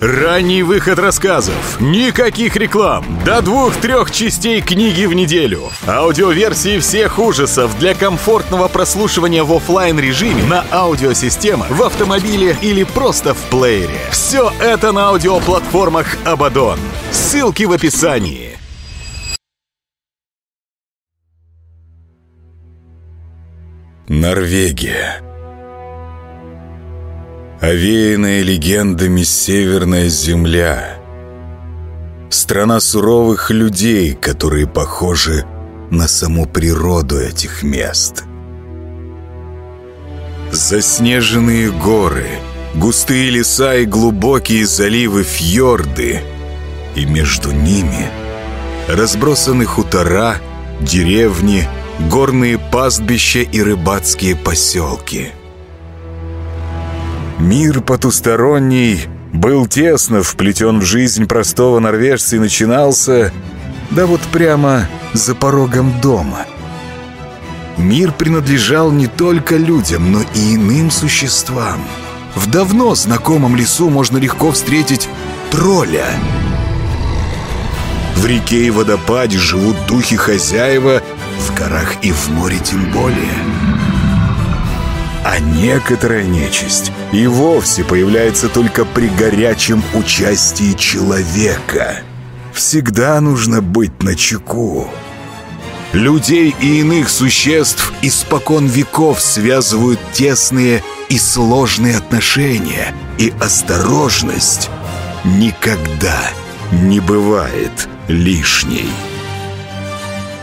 Ранний выход рассказов. Никаких реклам. До двух-трех частей книги в неделю. Аудиоверсии всех ужасов для комфортного прослушивания в офлайн режиме на аудиосистемах, в автомобиле или просто в плеере. Все это на аудиоплатформах Абадон. Ссылки в описании. Норвегия. Овеянная легендами северная земля. Страна суровых людей, которые похожи на саму природу этих мест. Заснеженные горы, густые леса и глубокие заливы фьорды. И между ними разбросаны хутора, деревни, горные пастбища и рыбацкие поселки – Мир потусторонний был тесно вплетен в жизнь простого норвежца и начинался, да вот прямо за порогом дома. Мир принадлежал не только людям, но и иным существам. В давно знакомом лесу можно легко встретить тролля. В реке и водопаде живут духи хозяева, в горах и в море тем более. А некоторая нечисть и вовсе появляется только при горячем участии человека. Всегда нужно быть начеку. Людей и иных существ испокон веков связывают тесные и сложные отношения, и осторожность никогда не бывает лишней.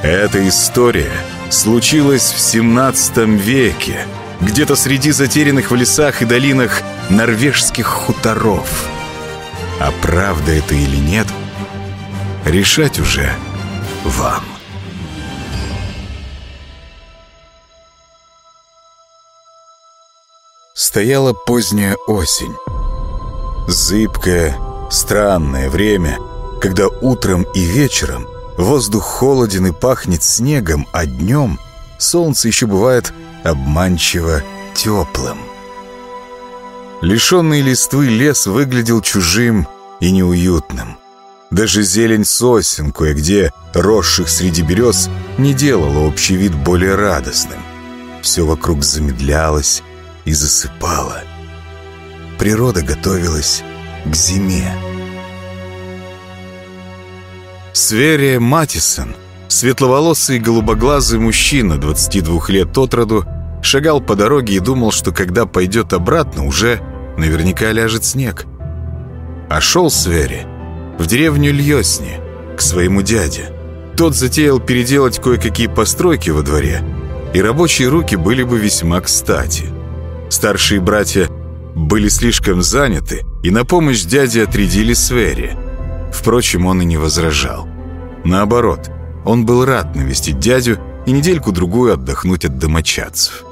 Эта история случилась в 17 веке, где-то среди затерянных в лесах и долинах норвежских хуторов. А правда это или нет, решать уже вам. Стояла поздняя осень. Зыбкое, странное время, когда утром и вечером воздух холоден и пахнет снегом, а днем солнце еще бывает обманчиво теплым. Лишенный листвы лес выглядел чужим и неуютным. Даже зелень сосен, кое-где росших среди берез, не делала общий вид более радостным. Все вокруг замедлялось и засыпало. Природа готовилась к зиме. Сверия Матисон — Светловолосый голубоглазый мужчина 22 лет от роду шагал по дороге и думал, что когда пойдет обратно, уже наверняка ляжет снег. А шел Свери в деревню Льосни, к своему дяде. Тот затеял переделать кое-какие постройки во дворе, и рабочие руки были бы весьма кстати. Старшие братья были слишком заняты, и на помощь дяде отрядили Свери. Впрочем, он и не возражал. Наоборот – он был рад навестить дядю и недельку-другую отдохнуть от домочадцев.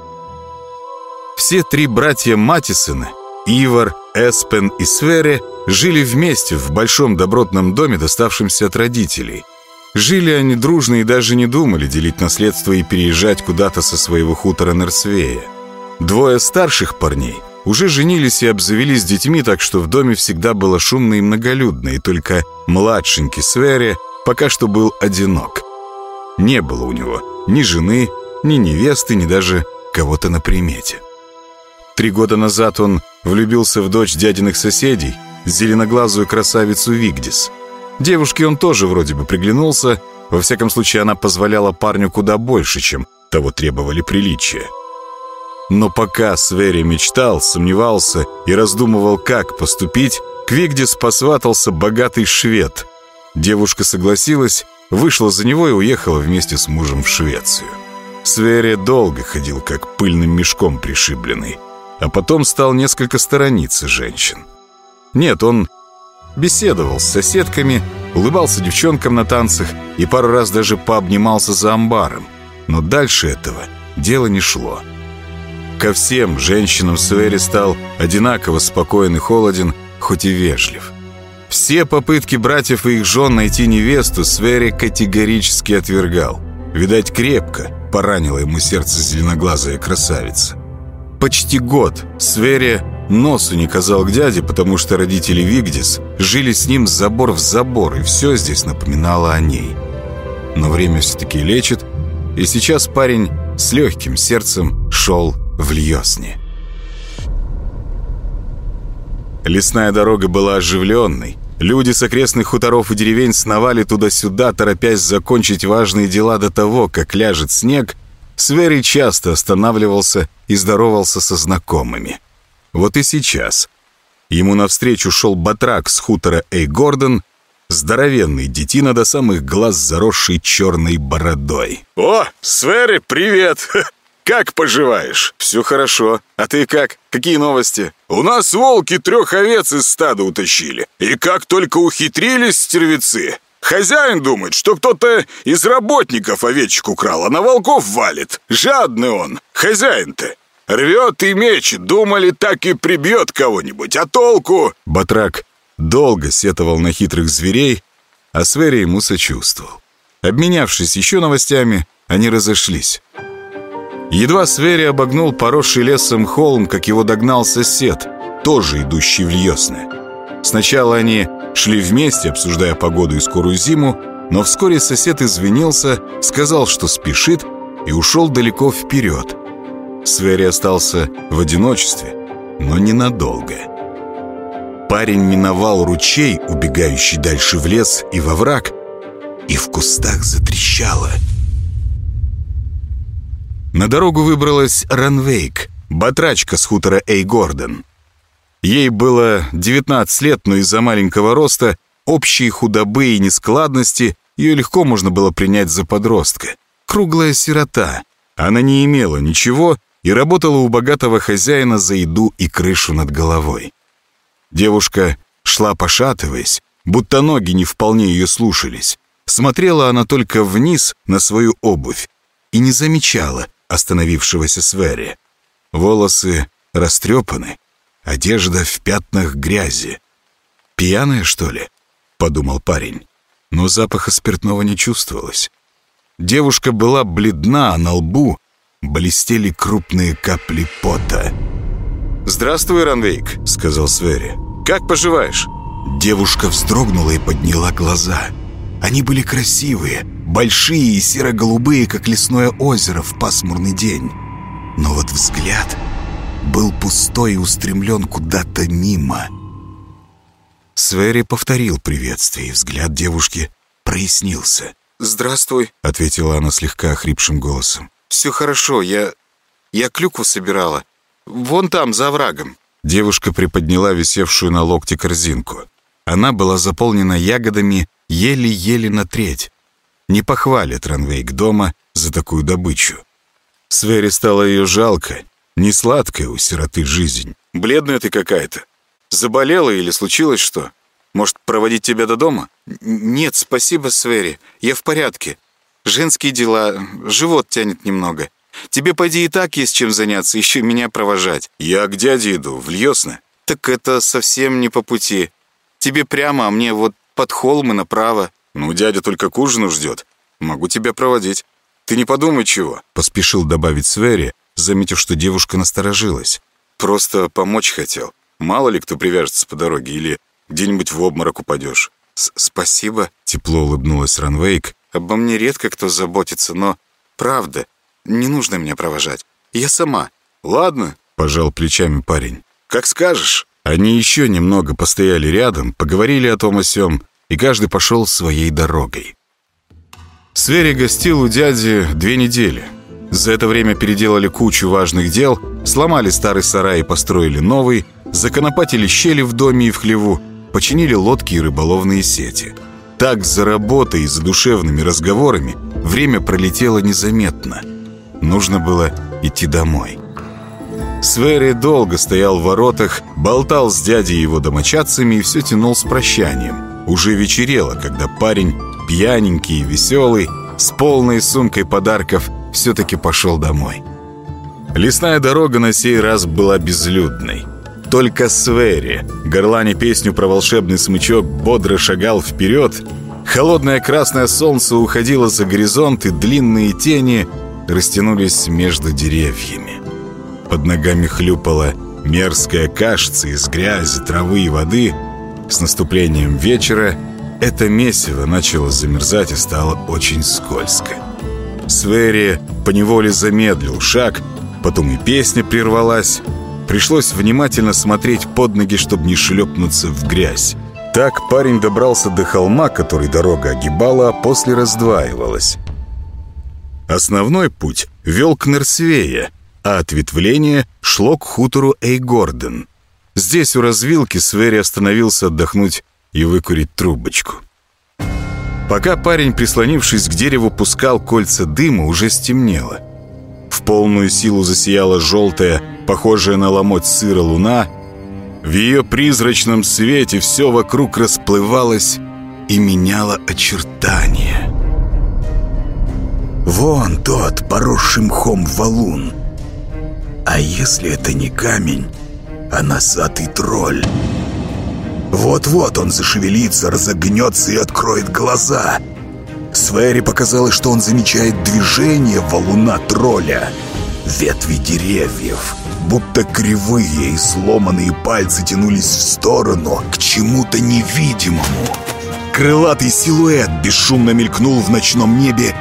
Все три братья Матисона, Ивар, Эспен и Свере, жили вместе в большом добротном доме, доставшемся от родителей. Жили они дружно и даже не думали делить наследство и переезжать куда-то со своего хутора Нерсвея. Двое старших парней уже женились и обзавелись детьми, так что в доме всегда было шумно и многолюдно, и только младшенький Свере пока что был одинок. Не было у него ни жены, ни невесты, ни даже кого-то на примете. Три года назад он влюбился в дочь дядиных соседей, зеленоглазую красавицу Вигдис. Девушке он тоже вроде бы приглянулся, во всяком случае она позволяла парню куда больше, чем того требовали приличия. Но пока Свери мечтал, сомневался и раздумывал, как поступить, к Вигдис посватался богатый швед, Девушка согласилась, вышла за него и уехала вместе с мужем в Швецию. Свере долго ходил как пыльным мешком пришибленный, а потом стал несколько сторониться женщин. Нет, он беседовал с соседками, улыбался девчонкам на танцах и пару раз даже пообнимался за амбаром. Но дальше этого дело не шло. Ко всем женщинам Свери стал одинаково спокоен и холоден, хоть и вежлив. Все попытки братьев и их жен найти невесту Свери категорически отвергал. Видать, крепко поранила ему сердце зеленоглазая красавица. Почти год Свери носу не казал к дяде, потому что родители Вигдис жили с ним забор в забор, и все здесь напоминало о ней. Но время все-таки лечит, и сейчас парень с легким сердцем шел в Льосне. Лесная дорога была оживленной. Люди с окрестных хуторов и деревень сновали туда-сюда, торопясь закончить важные дела до того, как ляжет снег. Свери часто останавливался и здоровался со знакомыми. Вот и сейчас. Ему навстречу шел батрак с хутора Эй Гордон, здоровенный детина до самых глаз, заросший черной бородой. «О, Свери, привет! Как поживаешь?» «Все хорошо. А ты как? Какие новости?» «У нас волки трех овец из стада утащили. И как только ухитрились стервецы, Хозяин думает, что кто-то из работников овечек украл, а на волков валит. Жадный он, хозяин-то. Рвет и мечет, думали, так и прибьет кого-нибудь, а толку...» Батрак долго сетовал на хитрых зверей, а Свери ему сочувствовал. Обменявшись еще новостями, они разошлись. Едва Свери обогнул поросший лесом холм, как его догнал сосед, тоже идущий в Льесне. Сначала они шли вместе, обсуждая погоду и скорую зиму, но вскоре сосед извинился, сказал, что спешит, и ушел далеко вперед. Свери остался в одиночестве, но ненадолго. Парень миновал ручей, убегающий дальше в лес и во враг, и в кустах затрещало — на дорогу выбралась Ранвейк, батрачка с хутора Эй Гордон. Ей было 19 лет, но из-за маленького роста, общей худобы и нескладности ее легко можно было принять за подростка. Круглая сирота. Она не имела ничего и работала у богатого хозяина за еду и крышу над головой. Девушка шла пошатываясь, будто ноги не вполне ее слушались. Смотрела она только вниз на свою обувь и не замечала, остановившегося Свери. Волосы растрепаны, одежда в пятнах грязи. «Пьяная, что ли?» — подумал парень. Но запаха спиртного не чувствовалось. Девушка была бледна, а на лбу блестели крупные капли пота. «Здравствуй, Ранвейк», — сказал Свери. «Как поживаешь?» Девушка вздрогнула и подняла глаза. Они были красивые, большие и серо-голубые, как лесное озеро в пасмурный день. Но вот взгляд был пустой и устремлен куда-то мимо. Свери повторил приветствие, и взгляд девушки прояснился. «Здравствуй», — ответила она слегка охрипшим голосом. «Все хорошо, я... я клюкву собирала. Вон там, за оврагом». Девушка приподняла висевшую на локте корзинку. Она была заполнена ягодами еле-еле на треть. Не похвалит Ранвейк дома за такую добычу. Свери стало ее жалко. Не сладкая у сироты жизнь. «Бледная ты какая-то. Заболела или случилось что? Может, проводить тебя до дома?» «Нет, спасибо, Свери. Я в порядке. Женские дела, живот тянет немного. Тебе, пойди, и так есть чем заняться, еще меня провожать». «Я к дяде иду, в Льёсне». «Так это совсем не по пути. Тебе прямо, а мне вот под холм и направо». «Ну, дядя только к ужину ждет. Могу тебя проводить. Ты не подумай чего», — поспешил добавить Свери, заметив, что девушка насторожилась. «Просто помочь хотел. Мало ли кто привяжется по дороге или где-нибудь в обморок упадешь». «Спасибо», — тепло улыбнулась Ранвейк. «Обо мне редко кто заботится, но правда, не нужно меня провожать. Я сама». «Ладно», — пожал плечами парень. «Как скажешь». Они еще немного постояли рядом, поговорили о том о сём, и каждый пошел своей дорогой. Свери гостил у дяди две недели. За это время переделали кучу важных дел, сломали старый сарай и построили новый, законопатили щели в доме и в хлеву, починили лодки и рыболовные сети. Так за работой и за душевными разговорами время пролетело незаметно. Нужно было идти домой. Свери долго стоял в воротах, болтал с дядей и его домочадцами и все тянул с прощанием. Уже вечерело, когда парень, пьяненький и веселый, с полной сумкой подарков, все-таки пошел домой. Лесная дорога на сей раз была безлюдной. Только Свери, горлани песню про волшебный смычок, бодро шагал вперед. Холодное красное солнце уходило за горизонт, и длинные тени растянулись между деревьями. Под ногами хлюпала Мерзкая кашица из грязи, травы и воды. С наступлением вечера это месиво начало замерзать и стало очень скользко. Свери поневоле замедлил шаг, потом и песня прервалась. Пришлось внимательно смотреть под ноги, чтобы не шлепнуться в грязь. Так парень добрался до холма, который дорога огибала, а после раздваивалась. Основной путь вел к Нерсвее, а ответвление шло к хутору Эйгорден. Здесь у развилки Свери остановился отдохнуть и выкурить трубочку. Пока парень, прислонившись к дереву, пускал кольца дыма, уже стемнело. В полную силу засияла желтая, похожая на ломоть сыра луна. В ее призрачном свете все вокруг расплывалось и меняло очертания. Вон тот, поросший мхом валун. А если это не камень, а носатый тролль? Вот-вот он зашевелится, разогнется и откроет глаза. Свери показалось, что он замечает движение валуна тролля. Ветви деревьев, будто кривые и сломанные пальцы тянулись в сторону, к чему-то невидимому. Крылатый силуэт бесшумно мелькнул в ночном небе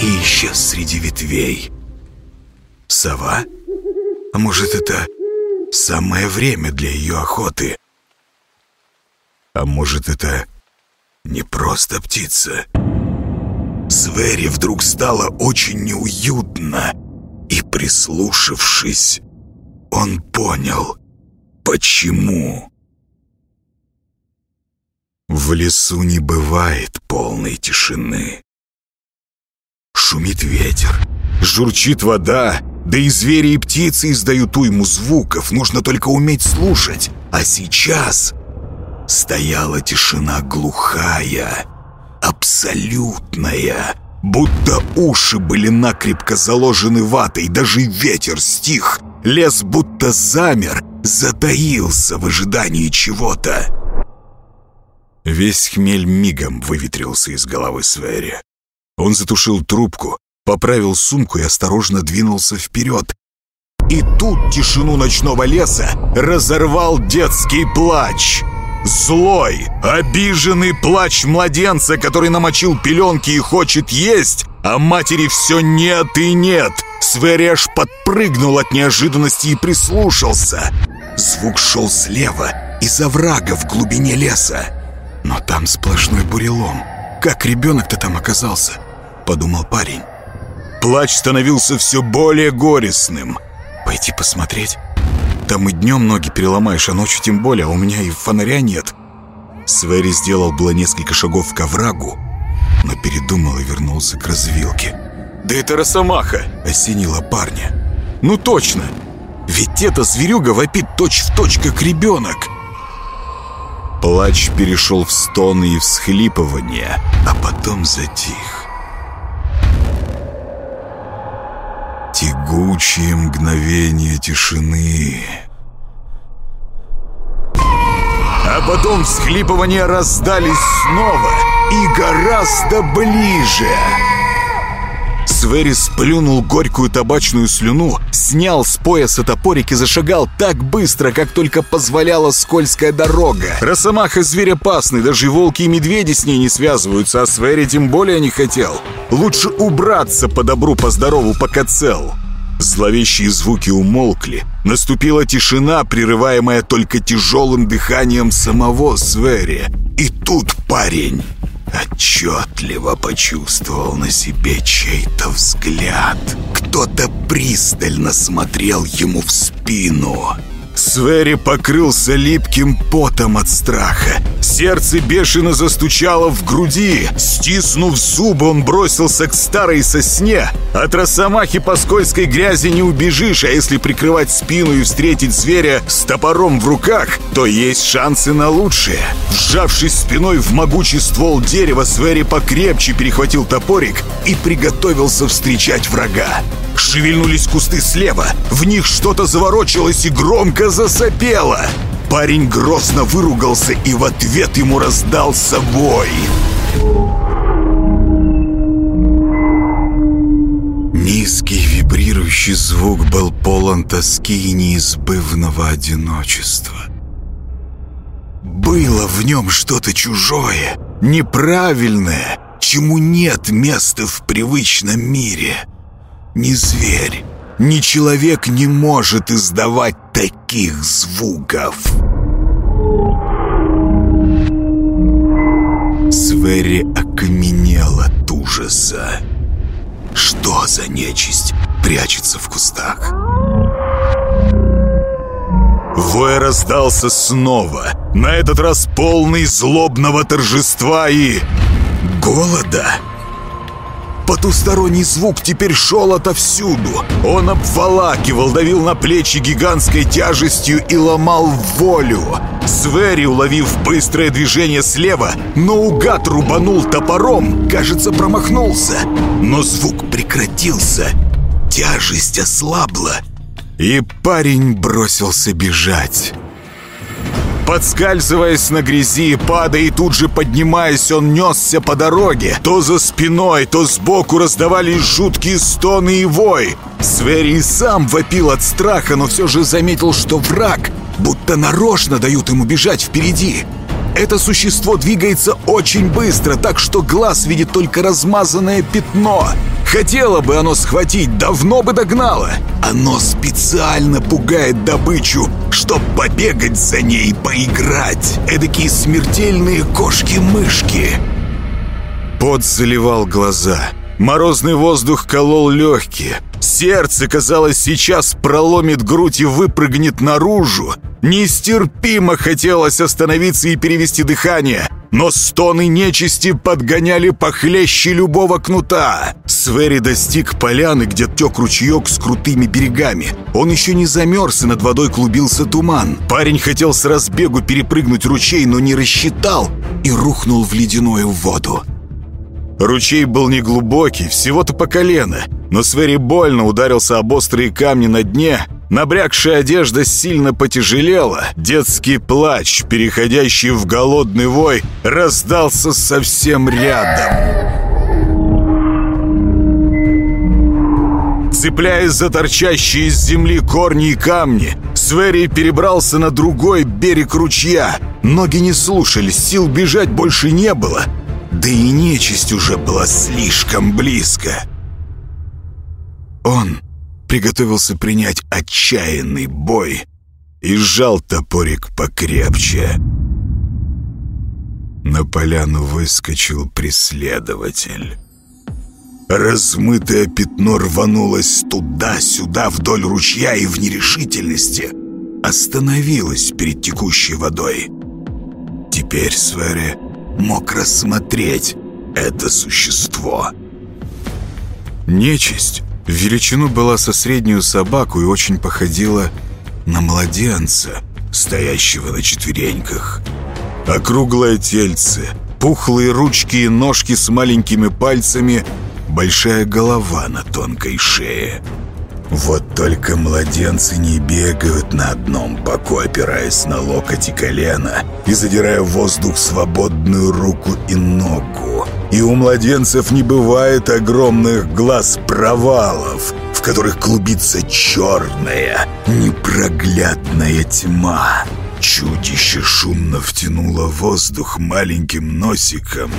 и исчез среди ветвей. Сова? А может, это самое время для ее охоты? А может, это не просто птица? Звере вдруг стало очень неуютно, и, прислушавшись, он понял, почему. В лесу не бывает полной тишины. Шумит ветер, журчит вода, да и звери и птицы издают уйму звуков, нужно только уметь слушать. А сейчас стояла тишина глухая, абсолютная, будто уши были накрепко заложены ватой, даже ветер стих, лес будто замер, затаился в ожидании чего-то. Весь хмель мигом выветрился из головы Свери. Он затушил трубку, поправил сумку и осторожно двинулся вперед. И тут тишину ночного леса разорвал детский плач. Злой, обиженный плач младенца, который намочил пеленки и хочет есть, а матери все нет и нет. Свереш подпрыгнул от неожиданности и прислушался. Звук шел слева, из оврага в глубине леса. Но там сплошной бурелом. Как ребенок-то там оказался? Подумал парень. Плач становился все более горестным. Пойти посмотреть? Там и днем ноги переломаешь, а ночью тем более, а у меня и фонаря нет. Свери сделал было несколько шагов к оврагу, но передумал и вернулся к развилке. «Да это росомаха!» — осенила парня. «Ну точно! Ведь эта зверюга вопит точь-в-точь, точь, как ребенок!» Плач перешел в стоны и всхлипывания, а потом затих. Тягучие мгновения тишины. А потом всхлипывания раздались снова и гораздо ближе. Свери сплюнул горькую табачную слюну, снял с пояса топорик и зашагал так быстро, как только позволяла скользкая дорога. Росомаха зверь опасный, даже волки и медведи с ней не связываются, а Свери тем более не хотел. Лучше убраться по добру, по здорову, пока цел. Зловещие звуки умолкли. Наступила тишина, прерываемая только тяжелым дыханием самого Свери. И тут парень отчетливо почувствовал на себе чей-то взгляд. Кто-то пристально смотрел ему в спину. Свери покрылся липким потом от страха. Сердце бешено застучало в груди. Стиснув зубы, он бросился к старой сосне. От росомахи по скользкой грязи не убежишь, а если прикрывать спину и встретить зверя с топором в руках, то есть шансы на лучшее. Вжавшись спиной в могучий ствол дерева, Свери покрепче перехватил топорик и приготовился встречать врага. Шевельнулись кусты слева, в них что-то заворочилось и громко засопело. Парень грозно выругался, и в ответ ему раздался вой. Низкий вибрирующий звук был полон тоски и неизбывного одиночества. Было в нем что-то чужое, неправильное, чему нет места в привычном мире. Ни зверь, ни человек не может издавать таких звуков. Свери окаменел от ужаса. Что за нечисть прячется в кустах? Вой раздался снова, на этот раз полный злобного торжества и... голода. Потусторонний звук теперь шел отовсюду. Он обволакивал, давил на плечи гигантской тяжестью и ломал волю. Свери, уловив быстрое движение слева, наугад рубанул топором, кажется, промахнулся. Но звук прекратился, тяжесть ослабла, и парень бросился бежать. Подскальзываясь на грязи, падая и тут же поднимаясь, он несся по дороге. То за спиной, то сбоку раздавались жуткие стоны и вой. Свери сам вопил от страха, но все же заметил, что враг будто нарочно дают ему бежать впереди. Это существо двигается очень быстро, так что глаз видит только размазанное пятно. Хотело бы оно схватить, давно бы догнало. Оно специально пугает добычу, чтоб побегать за ней поиграть. Эдакие смертельные кошки-мышки. Пот заливал глаза. Морозный воздух колол легкие. Сердце, казалось, сейчас проломит грудь и выпрыгнет наружу. Нестерпимо хотелось остановиться и перевести дыхание. Но стоны нечисти подгоняли похлеще любого кнута. Свери достиг поляны, где тек ручеек с крутыми берегами. Он еще не замерз, и над водой клубился туман. Парень хотел с разбегу перепрыгнуть ручей, но не рассчитал и рухнул в ледяную воду. Ручей был неглубокий, всего-то по колено, но Свери больно ударился об острые камни на дне, набрякшая одежда сильно потяжелела, детский плач, переходящий в голодный вой, раздался совсем рядом. Цепляясь за торчащие из земли корни и камни, Свери перебрался на другой берег ручья. Ноги не слушались, сил бежать больше не было — да и нечисть уже была слишком близко. Он приготовился принять отчаянный бой и сжал топорик покрепче. На поляну выскочил преследователь. Размытое пятно рванулось туда-сюда вдоль ручья и в нерешительности остановилось перед текущей водой. Теперь Свере мог рассмотреть это существо. Нечисть в величину была со среднюю собаку и очень походила на младенца, стоящего на четвереньках. Округлое тельце, пухлые ручки и ножки с маленькими пальцами, большая голова на тонкой шее — вот только младенцы не бегают на одном боку, опираясь на локоть и колено и задирая в воздух свободную руку и ногу. И у младенцев не бывает огромных глаз-провалов, в которых клубится черная, непроглядная тьма. Чудище шумно втянуло воздух маленьким носиком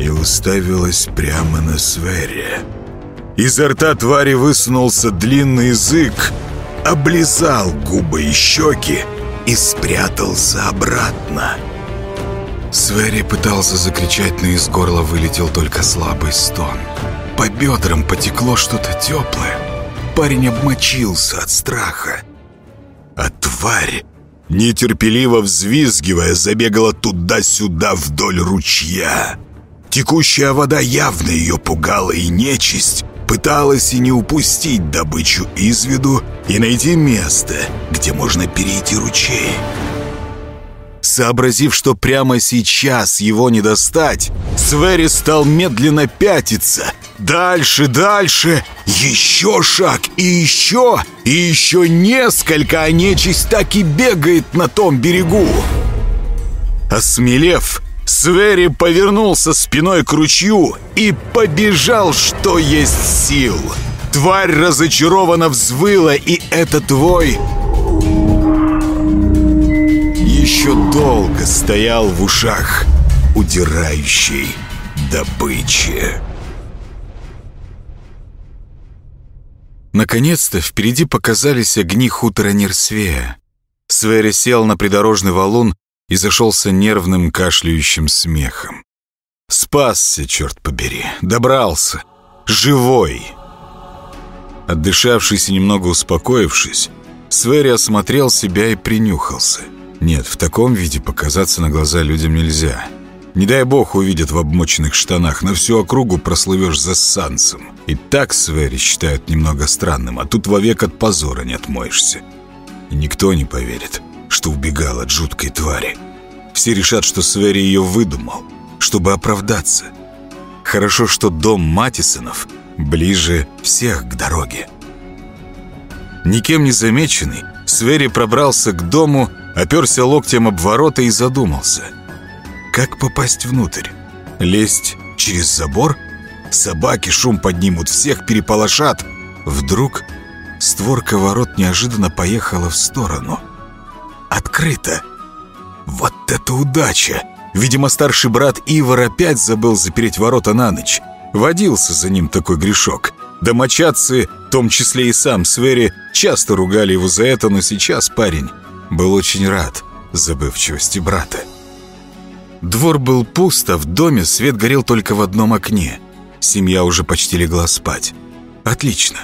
и уставилось прямо на Свере. Изо рта твари высунулся длинный язык, облизал губы и щеки и спрятался обратно. Свери пытался закричать, но из горла вылетел только слабый стон. По бедрам потекло что-то теплое. Парень обмочился от страха. А тварь, нетерпеливо взвизгивая, забегала туда-сюда вдоль ручья. Текущая вода явно ее пугала, и нечисть пыталась и не упустить добычу из виду и найти место, где можно перейти ручей. Сообразив, что прямо сейчас его не достать, Свери стал медленно пятиться. Дальше, дальше, еще шаг и еще, и еще несколько, а нечисть так и бегает на том берегу. Осмелев, Свери повернулся спиной к ручью и побежал, что есть сил. Тварь разочарованно взвыла, и это твой... Еще долго стоял в ушах удирающей добычи. Наконец-то впереди показались огни хутора Нерсвея. Свери сел на придорожный валун и зашелся нервным кашляющим смехом. Спасся, черт побери, добрался, живой. Отдышавшись и немного успокоившись, Свери осмотрел себя и принюхался. Нет, в таком виде показаться на глаза людям нельзя. Не дай бог увидят в обмоченных штанах, на всю округу прослывешь за санцем. И так Свери считают немного странным, а тут вовек от позора не отмоешься. И никто не поверит, что убегал от жуткой твари. Все решат, что Свери ее выдумал, чтобы оправдаться. Хорошо, что дом Матисонов ближе всех к дороге. Никем не замеченный, Свери пробрался к дому, оперся локтем об ворота и задумался. Как попасть внутрь? Лезть через забор? Собаки шум поднимут, всех переполошат. Вдруг створка ворот неожиданно поехала в сторону. Открыто. Вот это удача! Видимо, старший брат Ивар опять забыл запереть ворота на ночь. Водился за ним такой грешок. Домочадцы, в том числе и сам Свери, часто ругали его за это, но сейчас парень был очень рад забывчивости брата. Двор был пуст, а в доме свет горел только в одном окне. Семья уже почти легла спать. Отлично.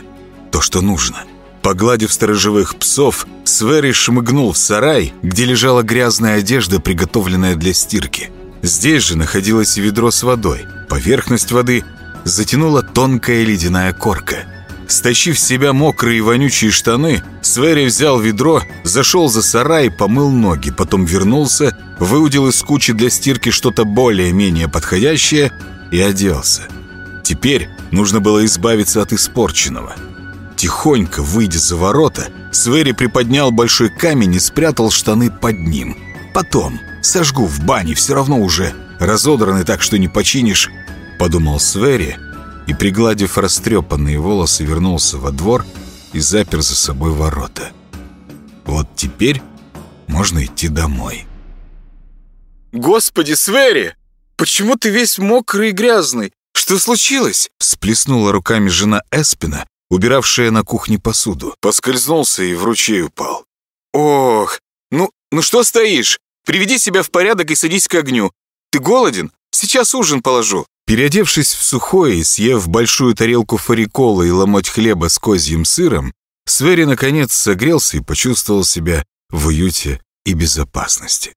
То, что нужно. Погладив сторожевых псов, Свери шмыгнул в сарай, где лежала грязная одежда, приготовленная для стирки. Здесь же находилось ведро с водой. Поверхность воды затянула тонкая ледяная корка. Стащив с себя мокрые и вонючие штаны, Свери взял ведро, зашел за сарай, помыл ноги, потом вернулся, выудил из кучи для стирки что-то более-менее подходящее и оделся. Теперь нужно было избавиться от испорченного – Тихонько, выйдя за ворота, Свери приподнял большой камень и спрятал штаны под ним. Потом сожгу в бане, все равно уже разодраны так, что не починишь, подумал Свери и, пригладив растрепанные волосы, вернулся во двор и запер за собой ворота. Вот теперь можно идти домой. «Господи, Свери! Почему ты весь мокрый и грязный? Что случилось?» Сплеснула руками жена Эспина, убиравшая на кухне посуду. Поскользнулся и в ручей упал. «Ох, ну, ну что стоишь? Приведи себя в порядок и садись к огню. Ты голоден? Сейчас ужин положу». Переодевшись в сухое и съев большую тарелку фарикола и ломоть хлеба с козьим сыром, Свери наконец согрелся и почувствовал себя в уюте и безопасности.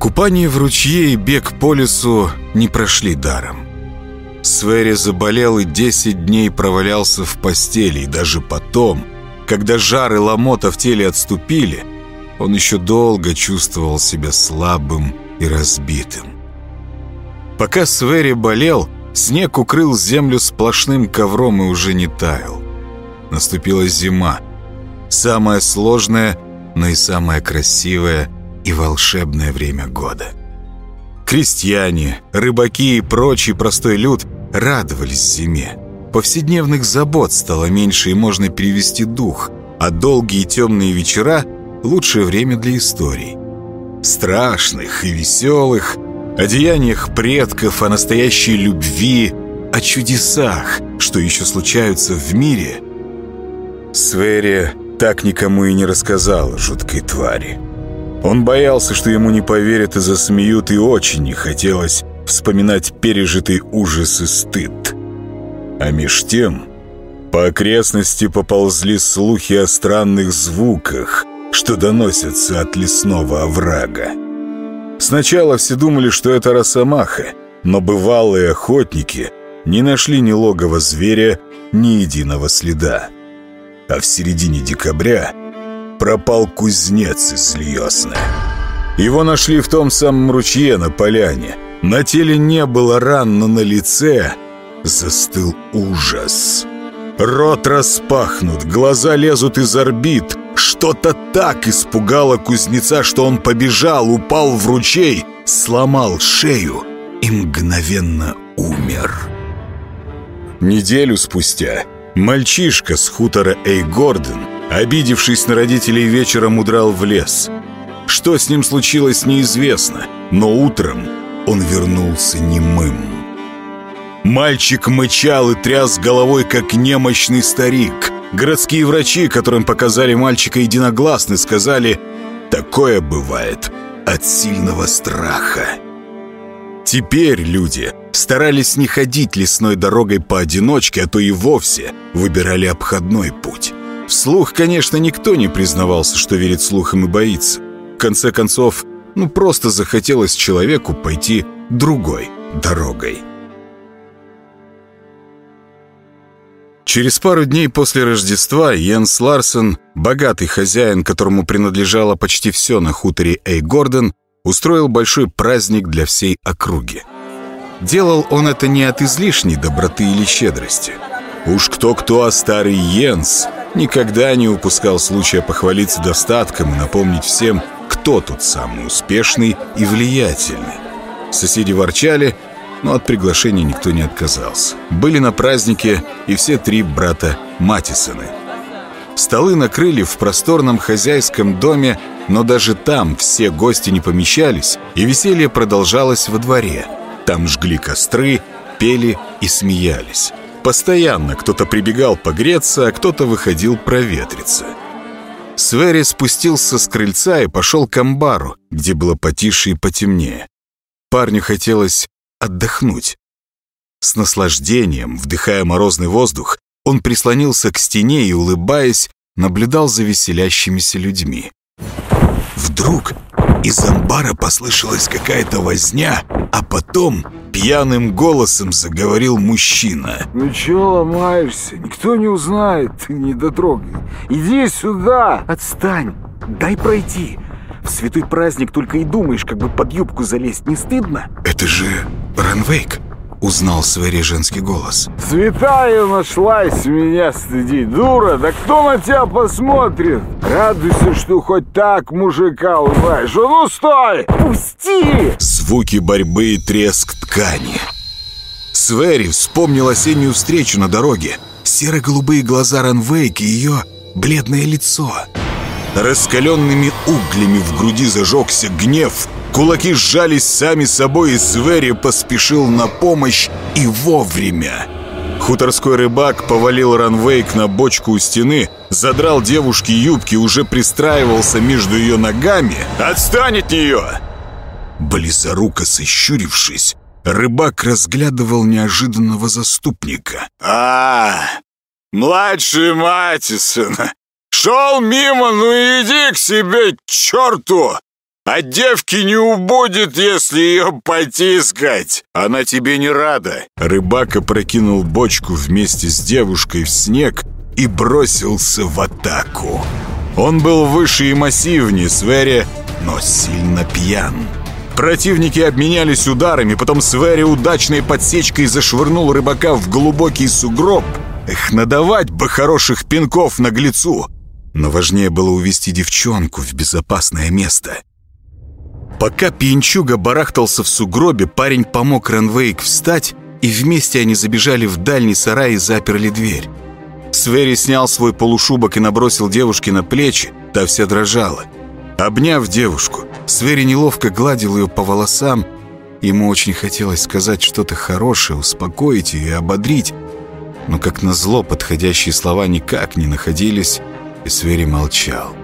Купание в ручье и бег по лесу не прошли даром. Свери заболел и 10 дней провалялся в постели, и даже потом, когда жар и ломота в теле отступили, он еще долго чувствовал себя слабым и разбитым. Пока Свери болел, снег укрыл землю сплошным ковром и уже не таял. Наступила зима. Самое сложное, но и самое красивое и волшебное время года. Крестьяне, рыбаки и прочий простой люд радовались зиме. Повседневных забот стало меньше и можно перевести дух, а долгие темные вечера – лучшее время для историй. Страшных и веселых, о деяниях предков, о настоящей любви, о чудесах, что еще случаются в мире. Свери так никому и не рассказал жуткой твари. Он боялся, что ему не поверят и засмеют, и очень не хотелось вспоминать пережитый ужас и стыд. А меж тем по окрестности поползли слухи о странных звуках, что доносятся от лесного оврага. Сначала все думали, что это росомаха, но бывалые охотники не нашли ни логова зверя, ни единого следа. А в середине декабря пропал кузнец из Льосны. Его нашли в том самом ручье на поляне. На теле не было ран, но на лице застыл ужас. Рот распахнут, глаза лезут из орбит. Что-то так испугало кузнеца, что он побежал, упал в ручей, сломал шею и мгновенно умер. Неделю спустя мальчишка с хутора Эй Гордон, обидевшись на родителей, вечером удрал в лес. Что с ним случилось, неизвестно, но утром он вернулся немым. Мальчик мычал и тряс головой, как немощный старик. Городские врачи, которым показали мальчика единогласно, сказали «Такое бывает от сильного страха». Теперь люди старались не ходить лесной дорогой поодиночке, а то и вовсе выбирали обходной путь. Вслух, конечно, никто не признавался, что верит слухам и боится. В конце концов, ну просто захотелось человеку пойти другой дорогой. Через пару дней после Рождества Йенс Ларсон, богатый хозяин, которому принадлежало почти все на хуторе Эй Гордон, устроил большой праздник для всей округи. Делал он это не от излишней доброты или щедрости. Уж кто-кто, а старый Йенс никогда не упускал случая похвалиться достатком и напомнить всем, кто тут самый успешный и влиятельный. Соседи ворчали, но от приглашения никто не отказался. Были на празднике и все три брата Матисоны. Столы накрыли в просторном хозяйском доме, но даже там все гости не помещались, и веселье продолжалось во дворе. Там жгли костры, пели и смеялись. Постоянно кто-то прибегал погреться, а кто-то выходил проветриться. Свери спустился с крыльца и пошел к амбару, где было потише и потемнее. Парню хотелось отдохнуть. С наслаждением, вдыхая морозный воздух, он прислонился к стене и, улыбаясь, наблюдал за веселящимися людьми. Вдруг из амбара послышалась какая-то возня, а потом пьяным голосом заговорил мужчина. «Ну чё ломаешься? Никто не узнает, ты не дотрогай. Иди сюда! Отстань! Дай пройти!» В святой праздник только и думаешь, как бы под юбку залезть, не стыдно? Это же Ранвейк, узнал Свери женский голос. Святая нашлась меня стыдить. Дура, да кто на тебя посмотрит? Радуйся, что хоть так мужика улыбаешь. А ну стой! Пусти! Звуки борьбы и треск ткани. Свери вспомнил осеннюю встречу на дороге. Серо-голубые глаза Ранвейк и ее бледное лицо. Раскаленными углями в груди зажегся гнев. Кулаки сжались сами собой, и Свери поспешил на помощь и вовремя. Хуторской рыбак повалил Ранвейк на бочку у стены, задрал девушке юбки, уже пристраивался между ее ногами. «Отстань от нее!» Близоруко сощурившись, рыбак разглядывал неожиданного заступника. «А, младший Матисон, Шел мимо, ну иди к себе, к черту! А девки не убудет, если ее пойти искать. Она тебе не рада. Рыбак опрокинул бочку вместе с девушкой в снег и бросился в атаку. Он был выше и массивнее Свери, но сильно пьян. Противники обменялись ударами, потом Свери удачной подсечкой зашвырнул рыбака в глубокий сугроб. Эх, надавать бы хороших пинков наглецу! Но важнее было увести девчонку в безопасное место. Пока пьянчуга барахтался в сугробе, парень помог Ранвейк встать, и вместе они забежали в дальний сарай и заперли дверь. Свери снял свой полушубок и набросил девушке на плечи, та вся дрожала. Обняв девушку, Свери неловко гладил ее по волосам. Ему очень хотелось сказать что-то хорошее, успокоить ее и ободрить, но, как назло, подходящие слова никак не находились, и Свери молчал.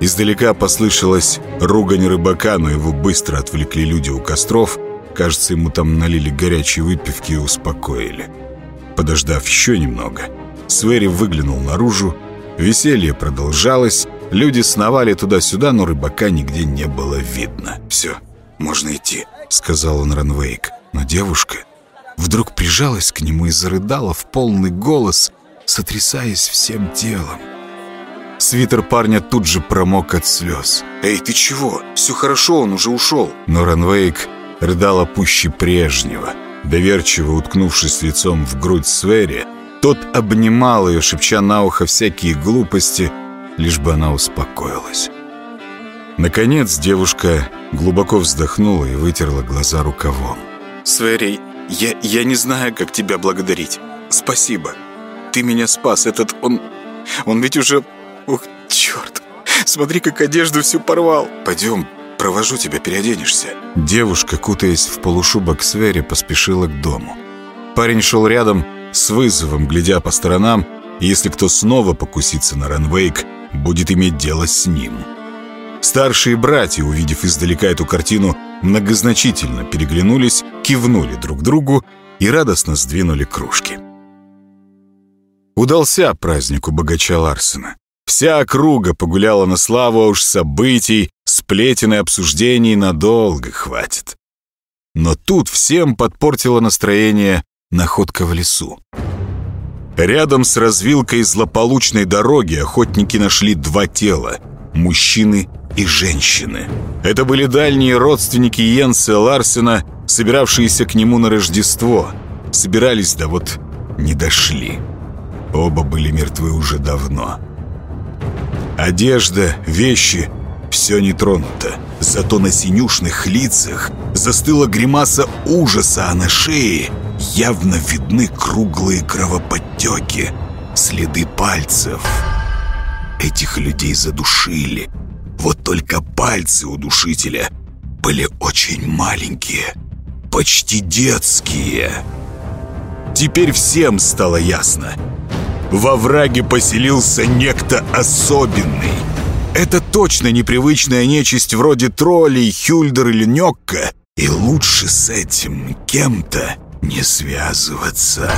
Издалека послышалась ругань рыбака, но его быстро отвлекли люди у костров. Кажется, ему там налили горячей выпивки и успокоили. Подождав еще немного, Свери выглянул наружу. Веселье продолжалось, люди сновали туда-сюда, но рыбака нигде не было видно. «Все, можно идти», — сказал он Ранвейк. Но девушка вдруг прижалась к нему и зарыдала в полный голос, сотрясаясь всем телом. Свитер парня тут же промок от слез. «Эй, ты чего? Все хорошо, он уже ушел». Но Ранвейк рыдала пуще прежнего. Доверчиво уткнувшись лицом в грудь Свери, тот обнимал ее, шепча на ухо всякие глупости, лишь бы она успокоилась. Наконец девушка глубоко вздохнула и вытерла глаза рукавом. «Свери, я, я не знаю, как тебя благодарить. спасибо. Ты меня спас. Этот он... Он ведь уже... Ух, черт. Смотри, как одежду всю порвал. Пойдем, провожу тебя, переоденешься». Девушка, кутаясь в полушубок Свери, поспешила к дому. Парень шел рядом, с вызовом, глядя по сторонам, и если кто снова покусится на Ранвейк, будет иметь дело с ним. Старшие братья, увидев издалека эту картину, многозначительно переглянулись, кивнули друг другу и радостно сдвинули кружки. Удался праздник у богача Ларсена. Вся округа погуляла на славу, а уж событий, сплетен и обсуждений надолго хватит. Но тут всем подпортило настроение находка в лесу. Рядом с развилкой злополучной дороги охотники нашли два тела — мужчины и женщины. Это были дальние родственники Йенса Ларсена, собиравшиеся к нему на Рождество. Собирались, да вот не дошли. Оба были мертвы уже давно. Одежда, вещи — все не тронуто. Зато на синюшных лицах застыла гримаса ужаса, а на шее явно видны круглые кровоподтеки, следы пальцев. Этих людей задушили. Вот только пальцы у душителя были очень маленькие, почти детские. Теперь всем стало ясно. Во враге поселился некто особенный — это точно непривычная нечисть вроде троллей, хюльдер или нёкка. И лучше с этим кем-то не связываться.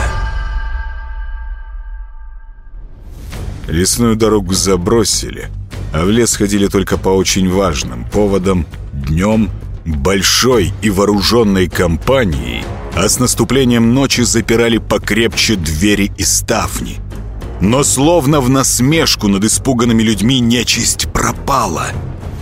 Лесную дорогу забросили, а в лес ходили только по очень важным поводам. Днем большой и вооруженной компанией, а с наступлением ночи запирали покрепче двери и ставни – но словно в насмешку над испуганными людьми нечисть пропала.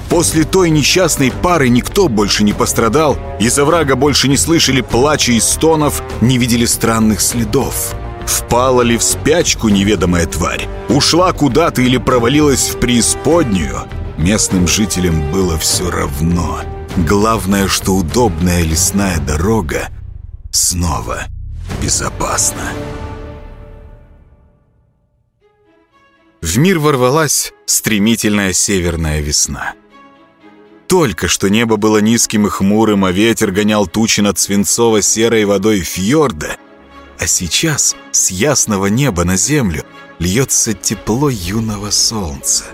После той несчастной пары никто больше не пострадал, из-за врага больше не слышали плача и стонов, не видели странных следов. Впала ли в спячку неведомая тварь? Ушла куда-то или провалилась в преисподнюю? Местным жителям было все равно. Главное, что удобная лесная дорога снова безопасна. В мир ворвалась стремительная северная весна. Только что небо было низким и хмурым, а ветер гонял тучи над свинцово-серой водой фьорда, а сейчас с ясного неба на землю льется тепло юного солнца.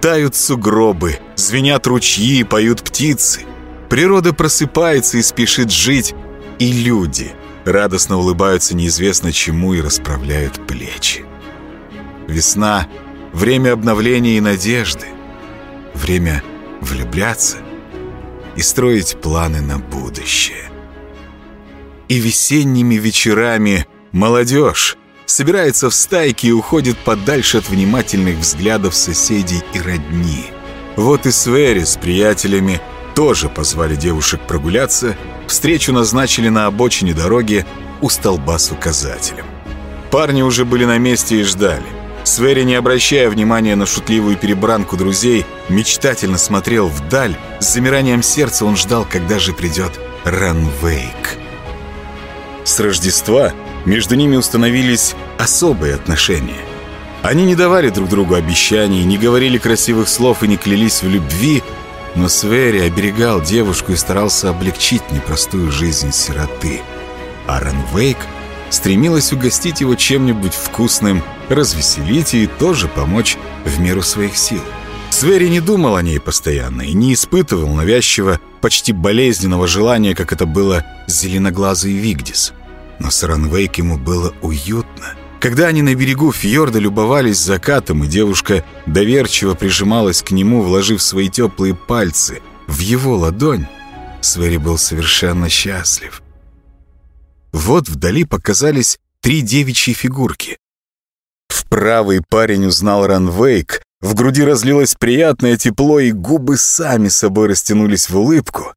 Тают сугробы, звенят ручьи, поют птицы. Природа просыпается и спешит жить, и люди радостно улыбаются неизвестно чему и расправляют плечи. Весна — время обновления и надежды. Время влюбляться и строить планы на будущее. И весенними вечерами молодежь собирается в стайки и уходит подальше от внимательных взглядов соседей и родни. Вот и Свери с приятелями тоже позвали девушек прогуляться, встречу назначили на обочине дороги у столба с указателем. Парни уже были на месте и ждали. Свери, не обращая внимания на шутливую перебранку друзей, мечтательно смотрел вдаль. С замиранием сердца он ждал, когда же придет Ранвейк. С Рождества между ними установились особые отношения. Они не давали друг другу обещаний, не говорили красивых слов и не клялись в любви, но Свери оберегал девушку и старался облегчить непростую жизнь сироты. А Ранвейк стремилась угостить его чем-нибудь вкусным – развеселить и тоже помочь в меру своих сил. Свери не думал о ней постоянно и не испытывал навязчивого, почти болезненного желания, как это было с зеленоглазой Вигдис. Но с Ранвейк ему было уютно. Когда они на берегу фьорда любовались закатом, и девушка доверчиво прижималась к нему, вложив свои теплые пальцы в его ладонь, Свери был совершенно счастлив. Вот вдали показались три девичьи фигурки. Правый парень узнал Ранвейк, в груди разлилось приятное тепло, и губы сами собой растянулись в улыбку.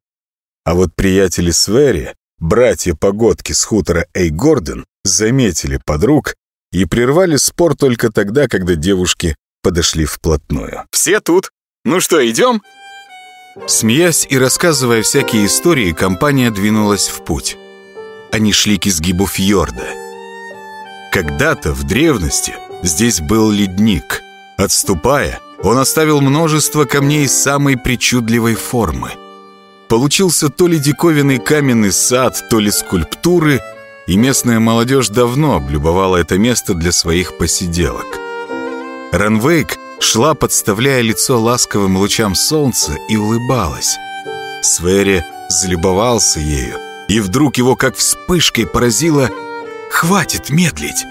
А вот приятели Свери, братья Погодки с хутора Эй Гордон, заметили подруг и прервали спор только тогда, когда девушки подошли вплотную. «Все тут. Ну что, идем?» Смеясь и рассказывая всякие истории, компания двинулась в путь. Они шли к изгибу фьорда — Когда-то, в древности, здесь был ледник. Отступая, он оставил множество камней самой причудливой формы. Получился то ли диковинный каменный сад, то ли скульптуры, и местная молодежь давно облюбовала это место для своих посиделок. Ранвейк шла, подставляя лицо ласковым лучам солнца, и улыбалась. Свери залюбовался ею, и вдруг его как вспышкой поразило «Хватит медлить!»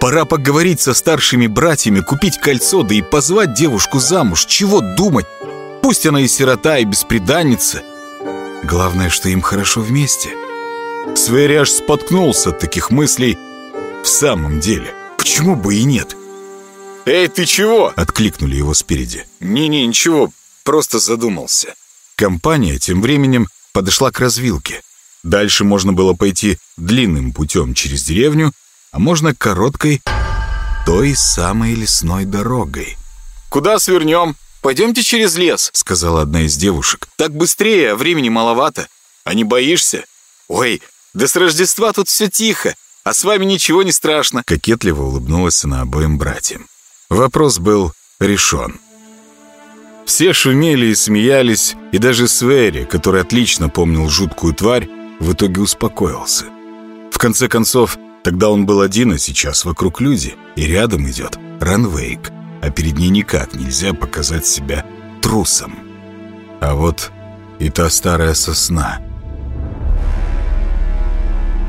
Пора поговорить со старшими братьями, купить кольцо, да и позвать девушку замуж. Чего думать? Пусть она и сирота, и бесприданница. Главное, что им хорошо вместе. Свери аж споткнулся от таких мыслей. В самом деле, почему бы и нет? «Эй, ты чего?» — откликнули его спереди. «Не-не, ничего, просто задумался». Компания тем временем подошла к развилке. Дальше можно было пойти длинным путем через деревню, а можно короткой, той самой лесной дорогой. «Куда свернем? Пойдемте через лес», — сказала одна из девушек. «Так быстрее, а времени маловато. А не боишься? Ой, да с Рождества тут все тихо, а с вами ничего не страшно». Кокетливо улыбнулась она обоим братьям. Вопрос был решен. Все шумели и смеялись, и даже Свери, который отлично помнил жуткую тварь, в итоге успокоился. В конце концов, тогда он был один, а сейчас вокруг люди, и рядом идет Ранвейк, а перед ней никак нельзя показать себя трусом. А вот и та старая сосна,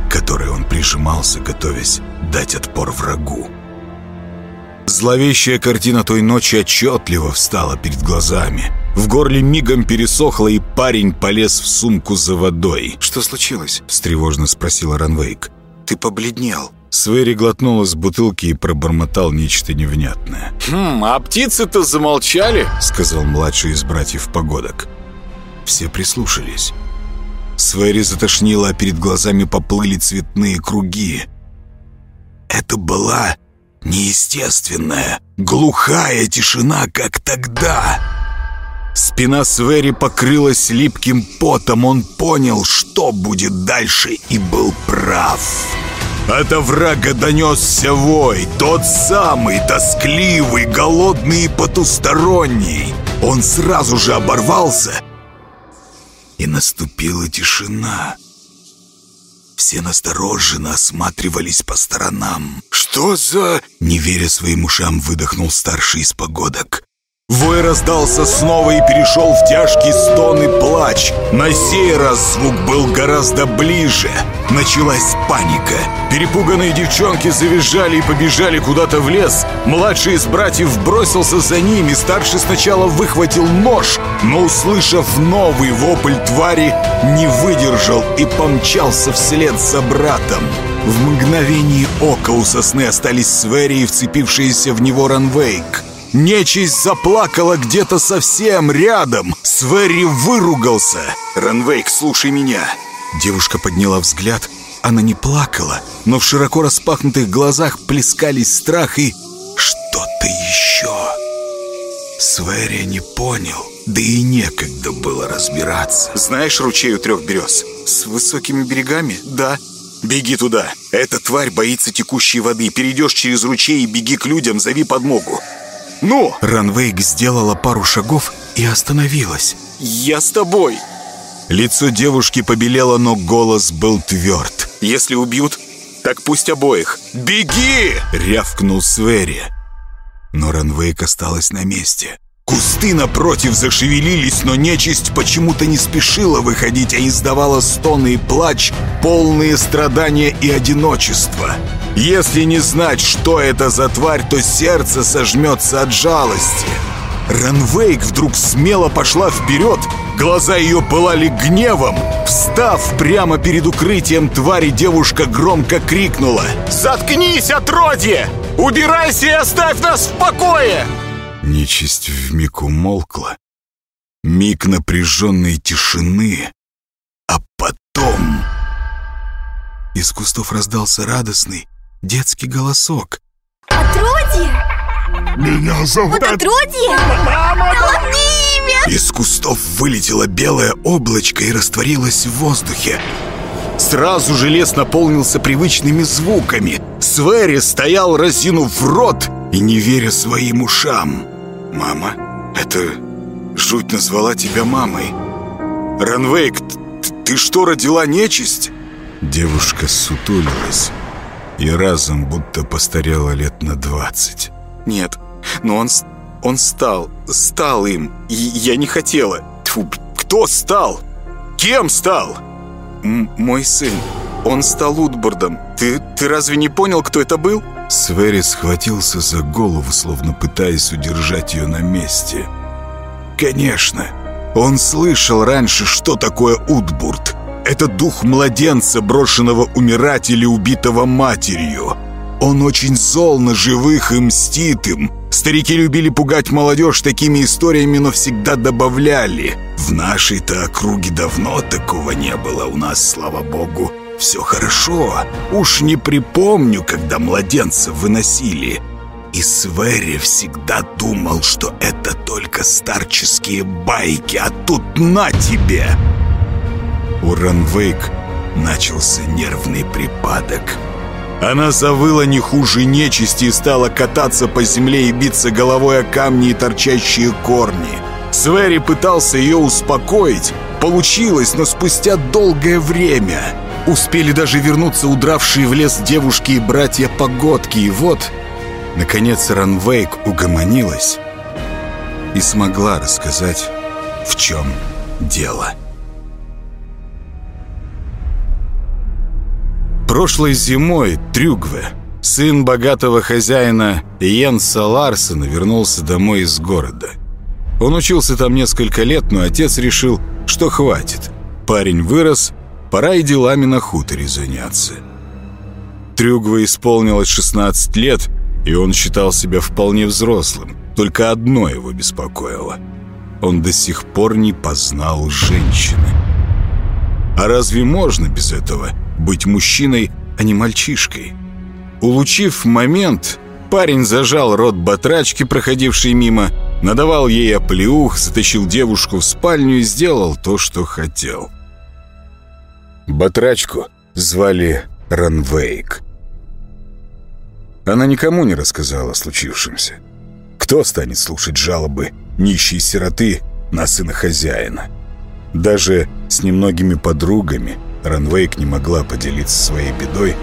которой он прижимался, готовясь дать отпор врагу. Зловещая картина той ночи отчетливо встала перед глазами. В горле мигом пересохло, и парень полез в сумку за водой. «Что случилось?» — встревожно спросила Ранвейк. «Ты побледнел». Свери глотнул из бутылки и пробормотал нечто невнятное. «Хм, а птицы-то замолчали?» — сказал младший из братьев Погодок. Все прислушались. Свери затошнило, а перед глазами поплыли цветные круги. Это была неестественная, глухая тишина, как тогда. Спина Свери покрылась липким потом. Он понял, что будет дальше, и был прав. От врага донесся вой, тот самый, тоскливый, голодный и потусторонний. Он сразу же оборвался, и наступила тишина. Все настороженно осматривались по сторонам. «Что за...» Не веря своим ушам, выдохнул старший из погодок. Вой раздался снова и перешел в тяжкий стон и плач. На сей раз звук был гораздо ближе. Началась паника. Перепуганные девчонки завизжали и побежали куда-то в лес. Младший из братьев бросился за ними. Старший сначала выхватил нож, но, услышав новый вопль твари, не выдержал и помчался вслед за братом. В мгновение ока у сосны остались Свери и вцепившиеся в него Ранвейк. Нечисть заплакала где-то совсем рядом. Свери выругался. «Ранвейк, слушай меня!» Девушка подняла взгляд. Она не плакала, но в широко распахнутых глазах плескались страх и что-то еще. Свери не понял, да и некогда было разбираться. «Знаешь ручей у трех берез? С высокими берегами? Да. Беги туда. Эта тварь боится текущей воды. Перейдешь через ручей и беги к людям, зови подмогу. Ну!» Ранвейк сделала пару шагов и остановилась. «Я с тобой!» Лицо девушки побелело, но голос был тверд. «Если убьют, так пусть обоих. Беги!» — рявкнул Свери. Но Ранвейк осталась на месте. Кусты напротив зашевелились, но нечисть почему-то не спешила выходить, а издавала стоны и плач, полные страдания и одиночества. Если не знать, что это за тварь, то сердце сожмется от жалости. Ранвейк вдруг смело пошла вперед, глаза ее пылали гневом. Встав прямо перед укрытием твари, девушка громко крикнула «Заткнись, отродье! Убирайся и оставь нас в покое!» Нечисть вмиг умолкла. Миг напряженной тишины. А потом... Из кустов раздался радостный детский голосок. Отродье? Меня зовут... Вот отродье? Мама! имя! Из кустов вылетело белое облачко и растворилось в воздухе. Сразу же лес наполнился привычными звуками. Свери стоял, разинув рот и не веря своим ушам. «Мама, это жуть назвала тебя мамой. Ранвейк, ты что, родила нечисть?» Девушка сутулилась и разом будто постарела лет на двадцать. «Нет, но он, он стал, стал им, и я не хотела. Тьфу, кто стал? Кем стал?» М «Мой сын, он стал Утбордом. Ты, ты разве не понял, кто это был?» Свери схватился за голову, словно пытаясь удержать ее на месте. «Конечно, он слышал раньше, что такое Утбурд. Это дух младенца, брошенного умирать или убитого матерью. Он очень зол на живых и мстит им. Старики любили пугать молодежь такими историями, но всегда добавляли. В нашей-то округе давно такого не было. У нас, слава богу, все хорошо. Уж не припомню, когда младенца выносили. И Свери всегда думал, что это только старческие байки, а тут на тебе! У Ранвейк начался нервный припадок. Она завыла не хуже нечисти и стала кататься по земле и биться головой о камни и торчащие корни. Свери пытался ее успокоить. Получилось, но спустя долгое время. Успели даже вернуться удравшие в лес девушки и братья Погодки. И вот, наконец, Ранвейк угомонилась и смогла рассказать, в чем дело. Прошлой зимой Трюгве, сын богатого хозяина Йенса Ларсена, вернулся домой из города. Он учился там несколько лет, но отец решил, что хватит. Парень вырос, пора и делами на хуторе заняться. Трюгве исполнилось 16 лет, и он считал себя вполне взрослым. Только одно его беспокоило. Он до сих пор не познал женщины. А разве можно без этого быть мужчиной, а не мальчишкой? Улучив момент, парень зажал рот батрачки, проходившей мимо, надавал ей оплеух, затащил девушку в спальню и сделал то, что хотел. Батрачку звали Ранвейк. Она никому не рассказала о случившемся. Кто станет слушать жалобы нищей сироты на сына хозяина? Даже с немногими подругами Ранвейк не могла поделиться своей бедой.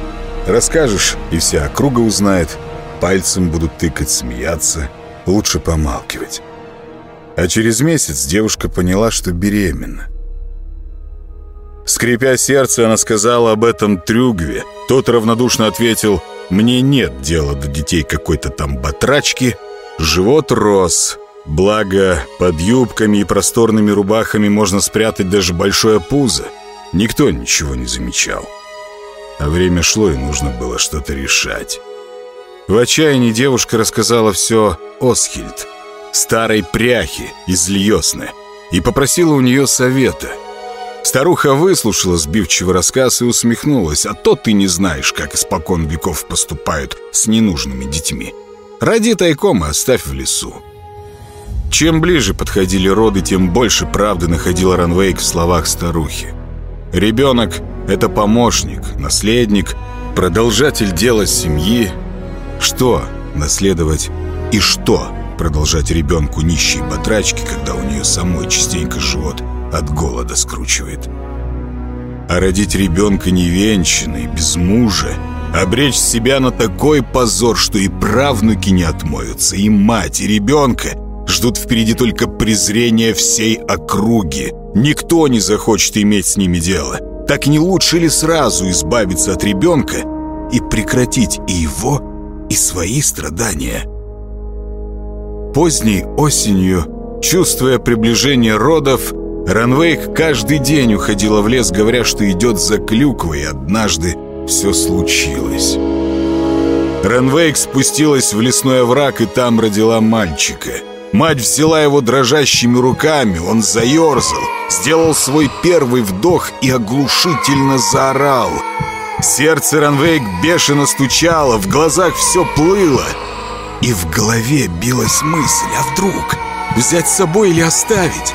Расскажешь, и вся округа узнает. Пальцем будут тыкать, смеяться. Лучше помалкивать. А через месяц девушка поняла, что беременна. Скрипя сердце, она сказала об этом Трюгве. Тот равнодушно ответил, «Мне нет дела до детей какой-то там батрачки». Живот рос. Благо, под юбками и просторными рубахами можно спрятать даже большое пузо. Никто ничего не замечал. А время шло, и нужно было что-то решать. В отчаянии девушка рассказала все Осхильд, старой пряхе из Льосны, и попросила у нее совета. Старуха выслушала сбивчивый рассказ и усмехнулась, а то ты не знаешь, как испокон веков поступают с ненужными детьми. Ради тайком и оставь в лесу. Чем ближе подходили роды, тем больше правды находил Ранвейк в словах старухи. Ребенок — это помощник, наследник, продолжатель дела семьи. Что наследовать и что продолжать ребенку нищей батрачки, когда у нее самой частенько живот от голода скручивает? А родить ребенка невенчанный, без мужа, обречь себя на такой позор, что и правнуки не отмоются, и мать, и ребенка ждут впереди только презрения всей округи. Никто не захочет иметь с ними дело. Так не лучше ли сразу избавиться от ребенка и прекратить и его, и свои страдания? Поздней осенью, чувствуя приближение родов, Ранвейк каждый день уходила в лес, говоря, что идет за клюквой, и однажды все случилось. Ранвейк спустилась в лесной овраг и там родила мальчика — Мать взяла его дрожащими руками, он заерзал, сделал свой первый вдох и оглушительно заорал. Сердце Ранвейк бешено стучало, в глазах все плыло. И в голове билась мысль, а вдруг взять с собой или оставить?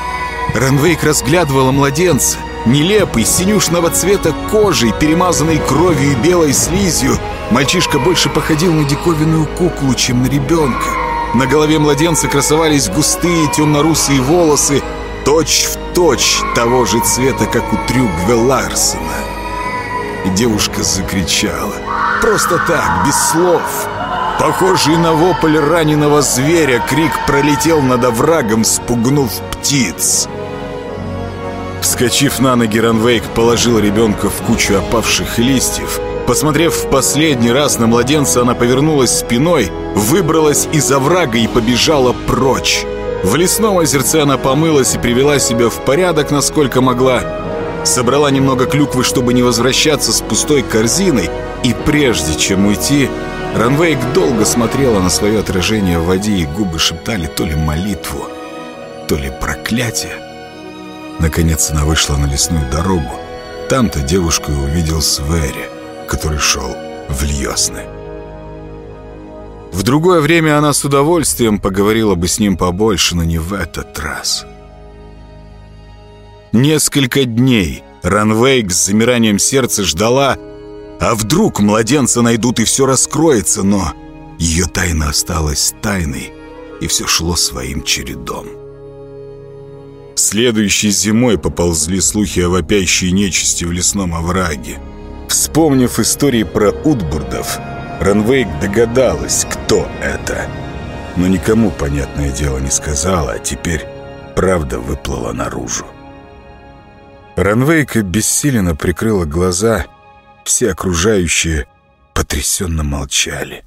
Ранвейк разглядывала младенца, Нелепый, синюшного цвета кожей, перемазанной кровью и белой слизью, мальчишка больше походил на диковинную куклу, чем на ребенка. На голове младенца красовались густые темно-русые волосы, точь в точь того же цвета, как у Трюгве Ларсена. И девушка закричала. Просто так, без слов. Похожий на вопль раненого зверя, крик пролетел над оврагом, спугнув птиц. Вскочив на ноги, Ранвейк положил ребенка в кучу опавших листьев. Посмотрев в последний раз на младенца, она повернулась спиной, выбралась из оврага и побежала прочь. В лесном озерце она помылась и привела себя в порядок, насколько могла. Собрала немного клюквы, чтобы не возвращаться с пустой корзиной, и прежде чем уйти, Ранвейк долго смотрела на свое отражение в воде, и губы шептали то ли молитву, то ли проклятие. Наконец она вышла на лесную дорогу. Там-то девушку увидел Свери, который шел в Льосны. В другое время она с удовольствием поговорила бы с ним побольше, но не в этот раз. Несколько дней Ранвейк с замиранием сердца ждала, а вдруг младенца найдут и все раскроется, но ее тайна осталась тайной, и все шло своим чередом. Следующей зимой поползли слухи о вопящей нечисти в лесном овраге. Вспомнив истории про Утбурдов, Ранвейк догадалась, кто это. Но никому, понятное дело, не сказала, а теперь правда выплыла наружу. Ранвейка бессиленно прикрыла глаза, все окружающие потрясенно молчали.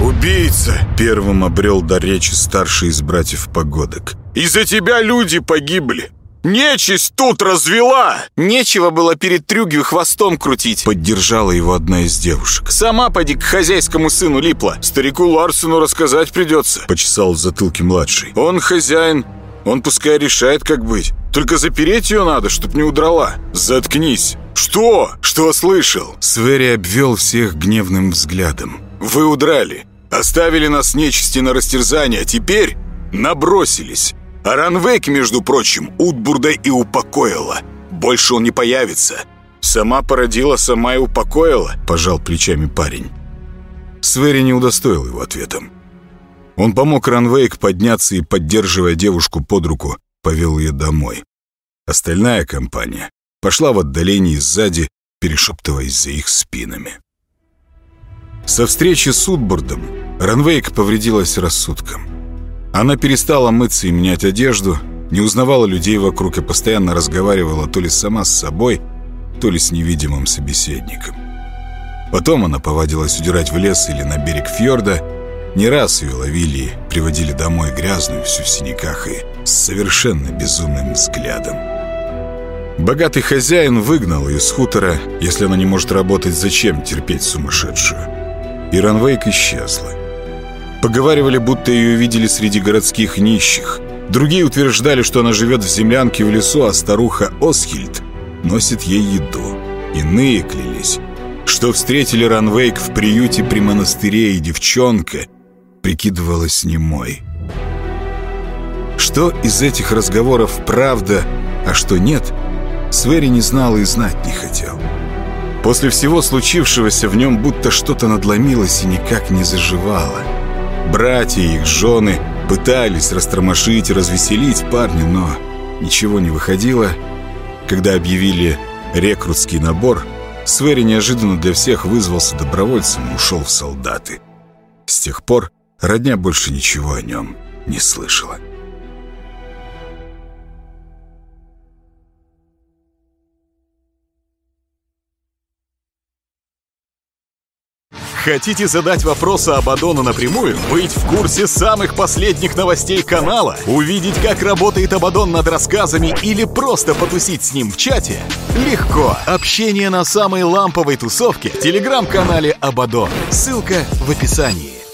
«Убийца!» — первым обрел до речи старший из братьев Погодок. «Из-за тебя люди погибли! Нечисть тут развела!» Нечего было перед Трюгью хвостом крутить. Поддержала его одна из девушек. Сама поди к хозяйскому сыну липла. Старику Ларсену рассказать придется. Почесал в затылке младший. Он хозяин, он пускай решает, как быть. Только запереть ее надо, чтоб не удрала. Заткнись. Что? Что слышал? Свери обвел всех гневным взглядом. Вы удрали. Оставили нас нечисти на растерзание, а теперь набросились. А Ранвейк, между прочим, Утбурда и упокоила. Больше он не появится. Сама породила, сама и упокоила, пожал плечами парень. Свери не удостоил его ответом. Он помог Ранвейк подняться и, поддерживая девушку под руку, повел ее домой. Остальная компания пошла в отдалении сзади, перешептываясь за их спинами. Со встречи с Утбордом Ранвейк повредилась рассудком. Она перестала мыться и менять одежду, не узнавала людей вокруг и постоянно разговаривала то ли сама с собой, то ли с невидимым собеседником. Потом она повадилась удирать в лес или на берег фьорда. Не раз ее ловили приводили домой грязную, всю в синяках и с совершенно безумным взглядом. Богатый хозяин выгнал ее с хутора. Если она не может работать, зачем терпеть сумасшедшую? И Ранвейк исчезла. Поговаривали, будто ее видели среди городских нищих. Другие утверждали, что она живет в землянке в лесу, а старуха Осхильд носит ей еду. Иные клялись, что встретили Ранвейк в приюте при монастыре, и девчонка прикидывалась немой. Что из этих разговоров правда, а что нет, Свери не знал и знать не хотел. После всего случившегося в нем будто что-то надломилось и никак не заживало. Братья и их жены пытались растормошить и развеселить парня, но ничего не выходило. Когда объявили рекрутский набор, Свери неожиданно для всех вызвался добровольцем и ушел в солдаты. С тех пор родня больше ничего о нем не слышала. Хотите задать вопросы Абадону напрямую? Быть в курсе самых последних новостей канала? Увидеть, как работает Абадон над рассказами или просто потусить с ним в чате? Легко! Общение на самой ламповой тусовке в телеграм-канале Абадон. Ссылка в описании.